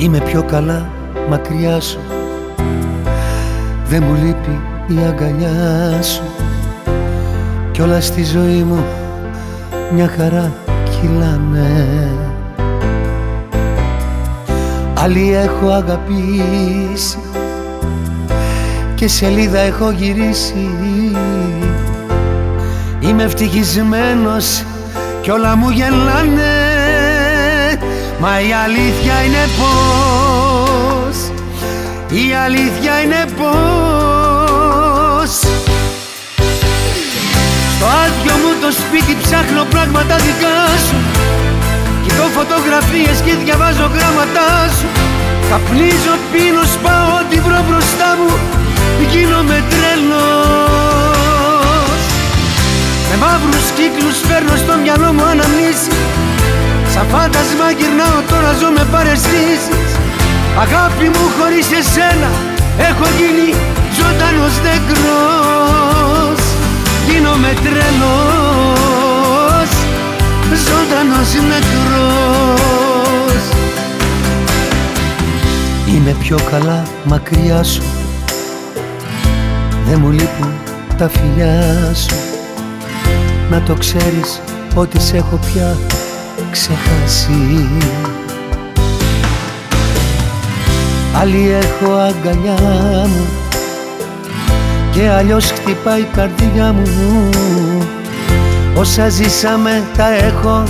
Είμαι πιο καλά μακριά σου. Δεν μου λείπει η αγκαλιά σου. Κι όλα στη ζωή μου μια χαρά κυλάνε. Άλλη έχω αγαπήσει και σελίδα έχω γυρίσει. Είμαι ευτυχισμένος κι όλα μου γελάνε. Μα η αλήθεια είναι πως Η αλήθεια είναι πως Στο άδειο μου το σπίτι ψάχνω πράγματα δικά σου. Κοιτώ φωτογραφίες και διαβάζω γράμματά σου. Καπνίζω, πίνω, σπάω ό,τι βρω μπροστά μου Γίνομαι τρελός. Με μαύρους κύκλους φέρνω στο μυαλό μου αναμνήσεις. Σαν φάντασμα γυρνάω τώρα ζω με παρεστήσεις Αγάπη μου χωρίς εσένα έχω γίνει ζωντανός νεκρός. Γίνομαι τρελός ζωντανός νεκρός. Είμαι πιο καλά μακριά σου. Δεν μου λείπουν τα φιλιά σου. Να το ξέρεις ότι σε έχω πια ξεχάσει Άλλη έχω αγκαλιά μου και αλλιώς χτυπάει η καρδιά μου. Όσα ζήσαμε τα έχω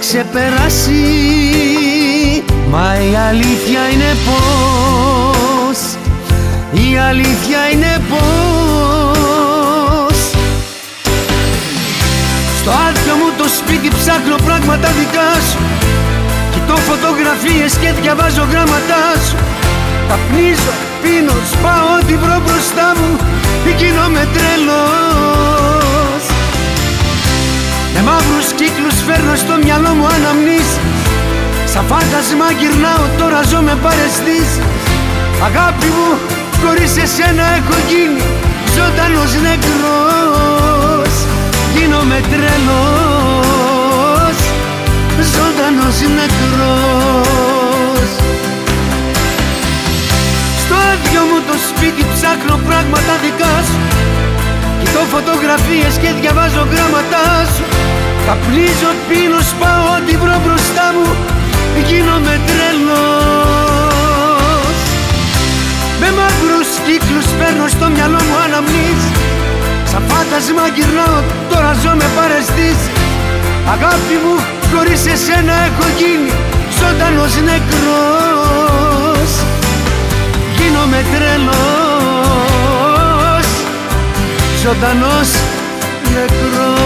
ξεπεράσει. Μα η αλήθεια είναι πως Η αλήθεια είναι πως. Στο άδειο μου το σπίτι ψάχνω πράγματα δικά σου. Κοιτώ φωτογραφίες και διαβάζω γράμματά σου Καπνίζω, πίνω, σπάω ό,τι βρω μπροστά μου Γίνομαι τρελός. Με μαύρους κύκλους φέρνω στο μυαλό μου αναμνήσεις Σαν φάντασμα γυρνάω τώρα ζω με παρεστήσεις Αγάπη μου χωρίς εσένα έχω γίνει ζωντανός νεκρός. Γίνομαι τρελός ζωντανός νεκρός Στο άδειο μου το σπίτι ψάχνω πράγματα δικά σου. Κοιτώ φωτογραφίες και διαβάζω γράμματά σου. Καπνίζω, πίνω, σπάω ό,τι βρω μπροστά μου. Γίνομαι τρελός. Με μαύρους κύκλους παίρνω στο μυαλό μου αναμνήσεις. Σαν φάντασμα γυρνάω, τώρα ζω με παρεστήσεις. Αγάπη μου, χωρίς εσένα έχω γίνει ζωντανός νεκρός Γίνομαι τρελός, ζωντανός νεκρός